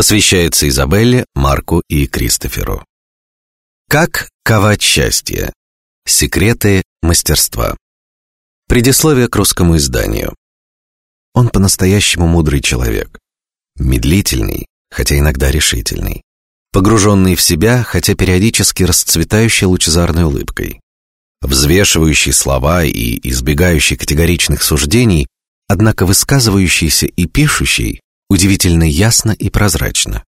Посвящается Изабелле, Марку и Кристоферу. Как ковать счастье. Секреты мастерства. Предисловие к русскому изданию. Он по-настоящему мудрый человек. Медлительный, хотя иногда решительный. Погруженный в себя, хотя периодически расцветающий лучезарной улыбкой. Взвешивающий слова и избегающий категоричных суждений, однако высказывающийся и пишущий удивительно ясно и прозрачно.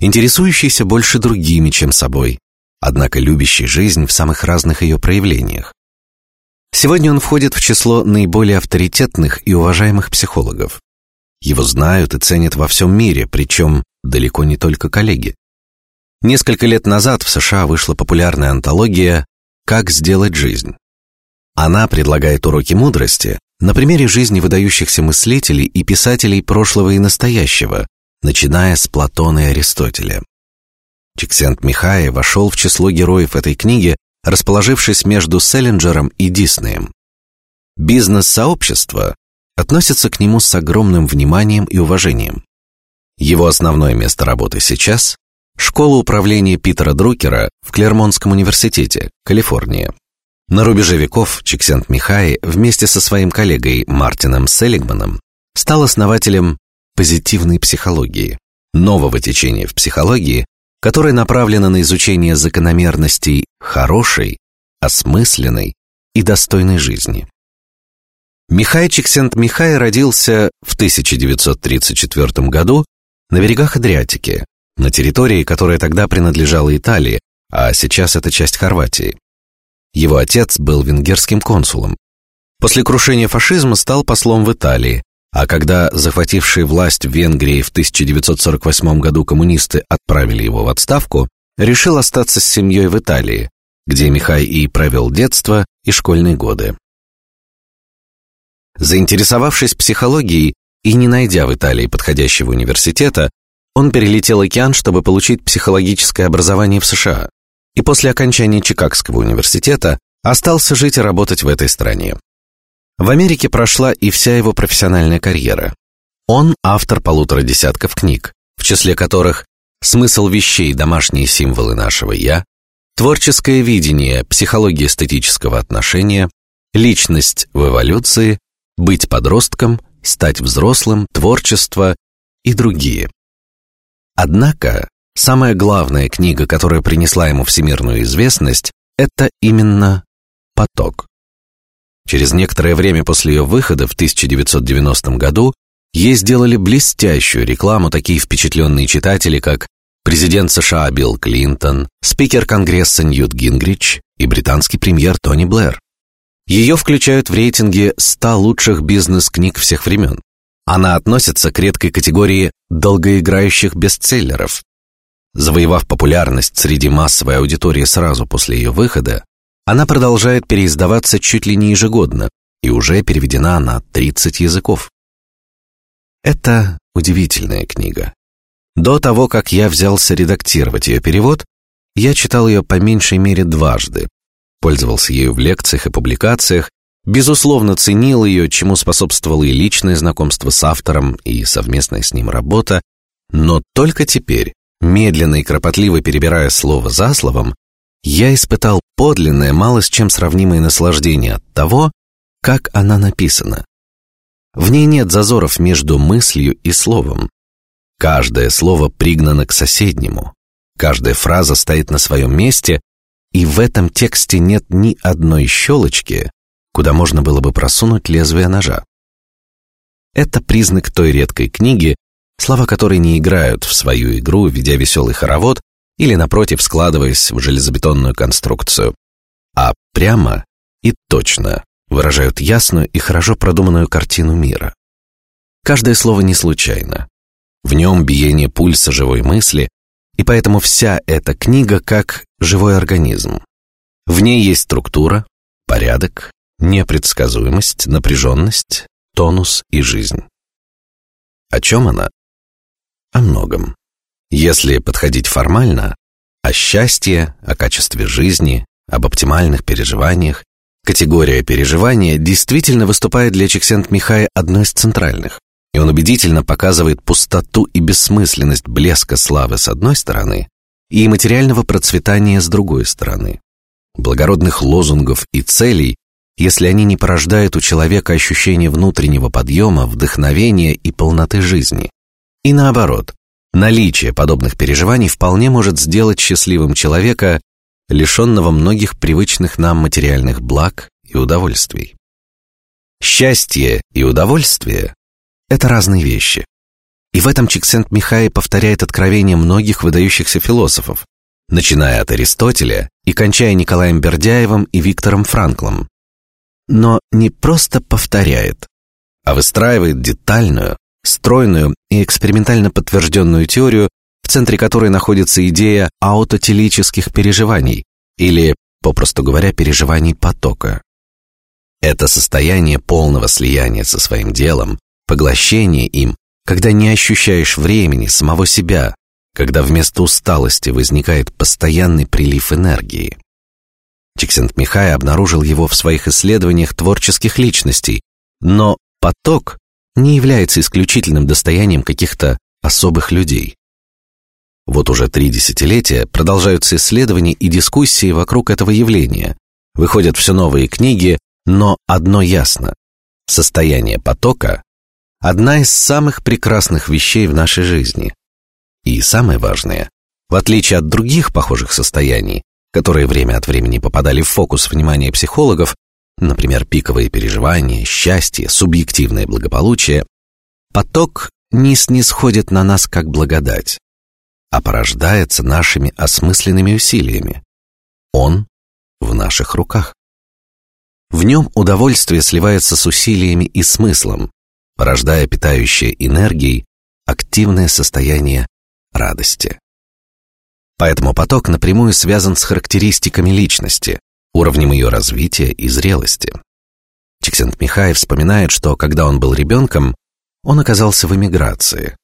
Интересующийся больше другими, чем собой, однако любящий жизнь в самых разных ее проявлениях. Сегодня он входит в число наиболее авторитетных и уважаемых психологов. Его знают и ценят во всем мире, причем далеко не только коллеги. Несколько лет назад в США вышла популярная антология «Как сделать жизнь». Она предлагает уроки мудрости на примере жизни выдающихся мыслителей и писателей прошлого и настоящего, начиная с Платона и Аристотеля. Чиксент Михай вошел в число героев этой книги, расположившись между Селлинджером и Диснеем. Бизнес-сообщество относится к нему с огромным вниманием и уважением. Его основное место работы сейчас школа управления Питера Друкера в Клермонском университете, Калифорния. На рубеже веков Чиксент Михай вместе со своим коллегой Мартином Селигманом стал основателем позитивной психологии, нового течения в психологии, которое направлено на изучение закономерностей хорошей, осмысленной и достойной жизни. Михай Чиксент-Михай родился в 1934 году на берегах Адриатики, на территории, которая тогда принадлежала Италии, а сейчас это часть Хорватии. Его отец был венгерским консулом. После крушения фашизма стал послом в Италии, а когда захватившие власть в Венгрии в 1948 году коммунисты отправили его в отставку, решил остаться с семьей в Италии, где Михай и провел детство и школьные годы. Заинтересовавшись психологией и не найдя в Италии подходящего университета, он перелетел океан, чтобы получить психологическое образование в США, и после окончания Чикагского университета остался жить и работать в этой стране. В Америке прошла и вся его профессиональная карьера. Он автор полутора десятков книг, в числе которых «Смысл вещей. Домашние символы нашего я», «Творческое видение. Психология эстетического отношения», «Личность в эволюции», «Быть подростком», «Стать взрослым», «Творчество» и другие. Однако, самая главная книга, которая принесла ему всемирную известность, это именно «Поток». Через некоторое время после ее выхода в 1990 году ей сделали блестящую рекламу такие впечатленные читатели, как президент США Билл Клинтон, спикер Конгресса Ньют Гингрич и британский премьер Тони Блэр. Ее включают в рейтинге 100 лучших бизнес-книг всех времен. Она относится к редкой категории долгоиграющих бестселлеров. Завоевав популярность среди массовой аудитории сразу после ее выхода, она продолжает переиздаваться чуть ли не ежегодно и уже переведена на 30 языков. Это удивительная книга. До того, как я взялся редактировать ее перевод, я читал ее по меньшей мере дважды, пользовался ею в лекциях и публикациях, безусловно ценил ее, чему способствовало и личное знакомство с автором и совместная с ним работа, но только теперь, медленно и кропотливо перебирая слово за словом, я испытал подлинное, мало с чем сравнимое наслаждение от того, как она написана. В ней нет зазоров между мыслью и словом. Каждое слово пригнано к соседнему, каждая фраза стоит на своем месте, и в этом тексте нет ни одной щелочки, куда можно было бы просунуть лезвие ножа. Это признак той редкой книги, слова которой не играют в свою игру, ведя веселый хоровод, или, напротив, складываясь в железобетонную конструкцию, а прямо и точно выражают ясную и хорошо продуманную картину мира. Каждое слово не случайно. В нем биение пульса живой мысли, и поэтому вся эта книга как живой организм. В ней есть структура, порядок, непредсказуемость, напряженность, тонус и жизнь. О чем она? О многом. Если подходить формально, о счастье, о качестве жизни, об оптимальных переживаниях, категория переживания действительно выступает для Чиксент Михая одной из центральных, и он убедительно показывает пустоту и бессмысленность блеска славы с одной стороны и материального процветания с другой стороны, благородных лозунгов и целей, если они не порождают у человека ощущение внутреннего подъема, вдохновения и полноты жизни. И наоборот, наличие подобных переживаний вполне может сделать счастливым человека, лишенного многих привычных нам материальных благ и удовольствий. Счастье и удовольствие – это разные вещи. И в этом Чиксент Михай повторяет откровения многих выдающихся философов, начиная от Аристотеля и кончая Николаем Бердяевым и Виктором Франклом. Но не просто повторяет, а выстраивает детальную, стройную и экспериментально подтвержденную теорию, в центре которой находится идея аутотелических переживаний или, попросту говоря, переживаний потока. Это состояние полного слияния со своим делом, поглощение им, когда не ощущаешь времени, самого себя, когда вместо усталости возникает постоянный прилив энергии. Чиксент-Михай обнаружил его в своих исследованиях творческих личностей, но поток не является исключительным достоянием каких-то особых людей. Вот уже три десятилетия продолжаются исследования и дискуссии вокруг этого явления. Выходят все новые книги, но одно ясно: состояние потока – одна из самых прекрасных вещей в нашей жизни. И самое важное, в отличие от других похожих состояний, которые время от времени попадали в фокус внимания психологов, например, пиковые переживания, счастье, субъективное благополучие, поток не снисходит на нас как благодать, а порождается нашими осмысленными усилиями. Он в наших руках. В нем удовольствие сливается с усилиями и смыслом, порождая питающее энергией активное состояние радости. Поэтому поток напрямую связан с характеристиками личности, уровнем ее развития и зрелости. Чиксент Михай вспоминает, что когда он был ребенком, он оказался в эмиграции.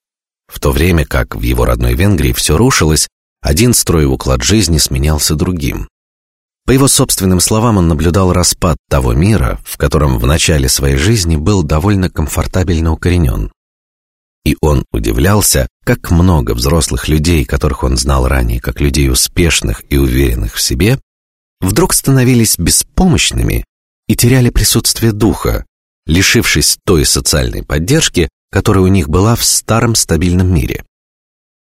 В то время как в его родной Венгрии все рушилось, один строй уклад жизни сменялся другим. По его собственным словам, он наблюдал распад того мира, в котором в начале своей жизни был довольно комфортабельно укоренен. И он удивлялся, как много взрослых людей, которых он знал ранее как людей успешных и уверенных в себе, вдруг становились беспомощными и теряли присутствие духа, лишившись той социальной поддержки, которая у них была в старом стабильном мире.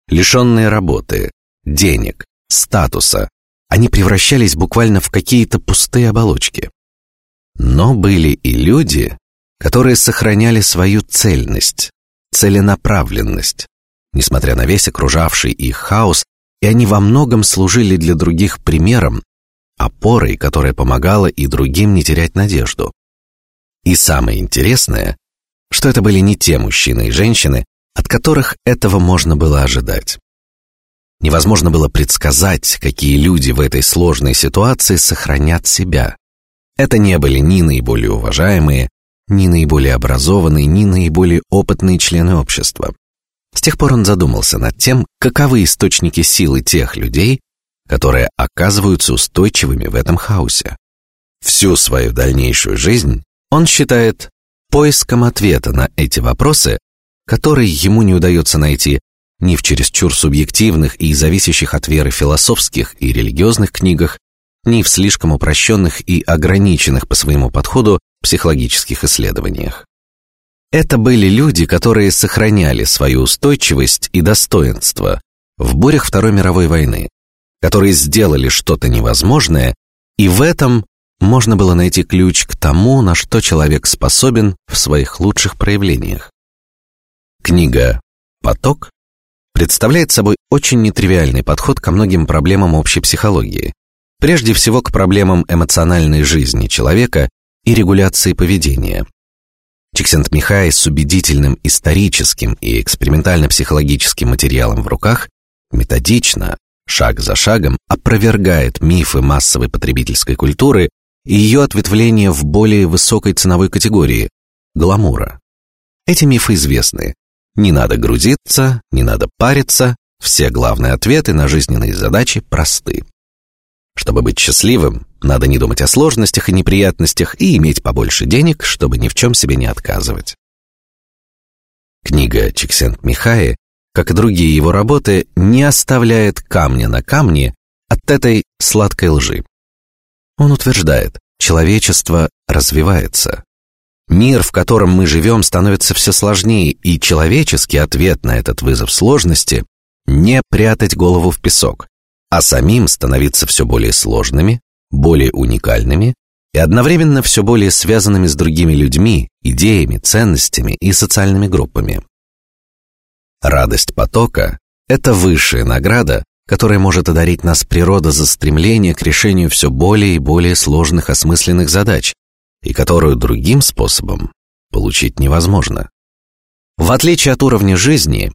Лишенные работы, денег, статуса, они превращались буквально в какие-то пустые оболочки. Но были и люди, которые сохраняли свою цельность, целенаправленность, несмотря на весь окружавший их хаос, и они во многом служили для других примером, опорой, которая помогала и другим не терять надежду. И самое интересное, что это были не те мужчины и женщины, от которых этого можно было ожидать. Невозможно было предсказать, какие люди в этой сложной ситуации сохранят себя. Это не были ни наиболее уважаемые, ни наиболее образованные, ни наиболее опытные члены общества. С тех пор он задумался над тем, каковы источники силы тех людей, которые оказываются устойчивыми в этом хаосе. Всю свою дальнейшую жизнь он считает поиском ответа на эти вопросы, которые ему не удается найти ни в чересчур субъективных и зависящих от веры философских и религиозных книгах, ни в слишком упрощенных и ограниченных по своему подходу психологических исследованиях. Это были люди, которые сохраняли свою устойчивость и достоинство в бурях Второй мировой войны, которые сделали что-то невозможное, и в этом можно было найти ключ к тому, на что человек способен в своих лучших проявлениях. Книга «Поток» представляет собой очень нетривиальный подход ко многим проблемам общей психологии, прежде всего к проблемам эмоциональной жизни человека и регуляции поведения. Чиксент-Михай с убедительным историческим и экспериментально-психологическим материалом в руках методично, шаг за шагом опровергает мифы массовой потребительской культуры и ее ответвление в более высокой ценовой категории гламура. Эти мифы известны. Не надо грузиться, не надо париться, все главные ответы на жизненные задачи просты. Чтобы быть счастливым, надо не думать о сложностях и неприятностях и иметь побольше денег, чтобы ни в чем себе не отказывать. Книга Чиксент-Михаи, как и другие его работы, не оставляет камня на камне от этой сладкой лжи. Он утверждает, человечество развивается. Мир, в котором мы живем, становится все сложнее, и человеческий ответ на этот вызов сложности – не прятать голову в песок, а самим становиться все более сложными, более уникальными и одновременно все более связанными с другими людьми, идеями, ценностями и социальными группами. Радость потока – это высшая награда, которая может одарить нас природа за стремление к решению все более и более сложных осмысленных задач, и которую другим способом получить невозможно. В отличие от уровня жизни,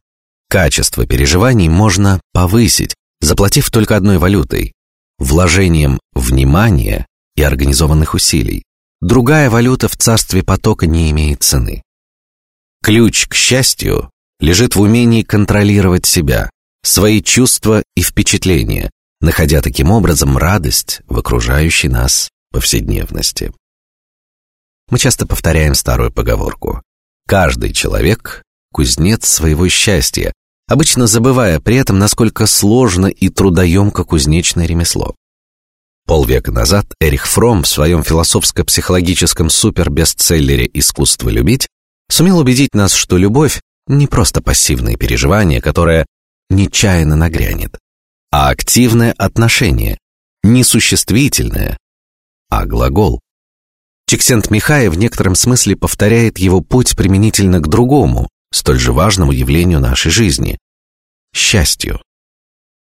качество переживаний можно повысить, заплатив только одной валютой – вложением внимания и организованных усилий. Другая валюта в царстве потока не имеет цены. Ключ к счастью лежит в умении контролировать себя, свои чувства и впечатления, находя таким образом радость в окружающей нас повседневности. Мы часто повторяем старую поговорку: каждый человек кузнец своего счастья, обычно забывая при этом, насколько сложно и трудоемко кузнечное ремесло. Полвека назад Эрих Фром в своем философско-психологическом супербестселлере «Искусство любить» сумел убедить нас, что любовь не просто пассивное переживание, которое нечаянно нагрянет, а активное отношение, не существительное, а глагол. Чиксент Михай в некотором смысле повторяет его путь применительно к другому, столь же важному явлению нашей жизни – счастью.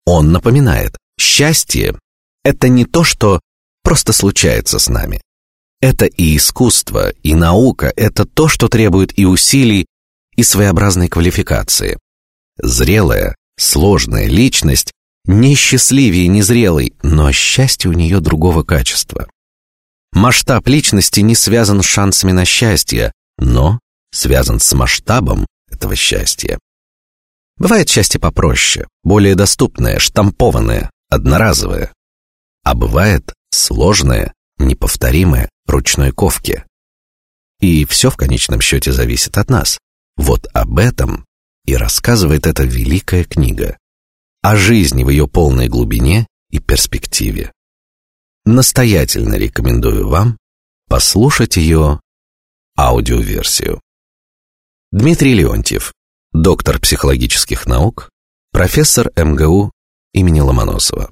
Он напоминает, счастье – это не то, что просто случается с нами. Это и искусство, и наука, это то, что требует и усилий, и своеобразной квалификации. Зрелая, сложная личность не счастливее незрелой, но счастье у нее другого качества. Масштаб личности не связан с шансами на счастье, но связан с масштабом этого счастья. Бывает счастье попроще, более доступное, штампованное, одноразовое, а бывает сложное, неповторимое, ручной ковки. И все в конечном счете зависит от нас. Вот об этом и рассказывает эта великая книга о жизни в ее полной глубине и перспективе настоятельно рекомендую вам послушать ее аудиоверсию. Дмитрий Леонтьев, доктор психологических наук, профессор МГУ имени Ломоносова.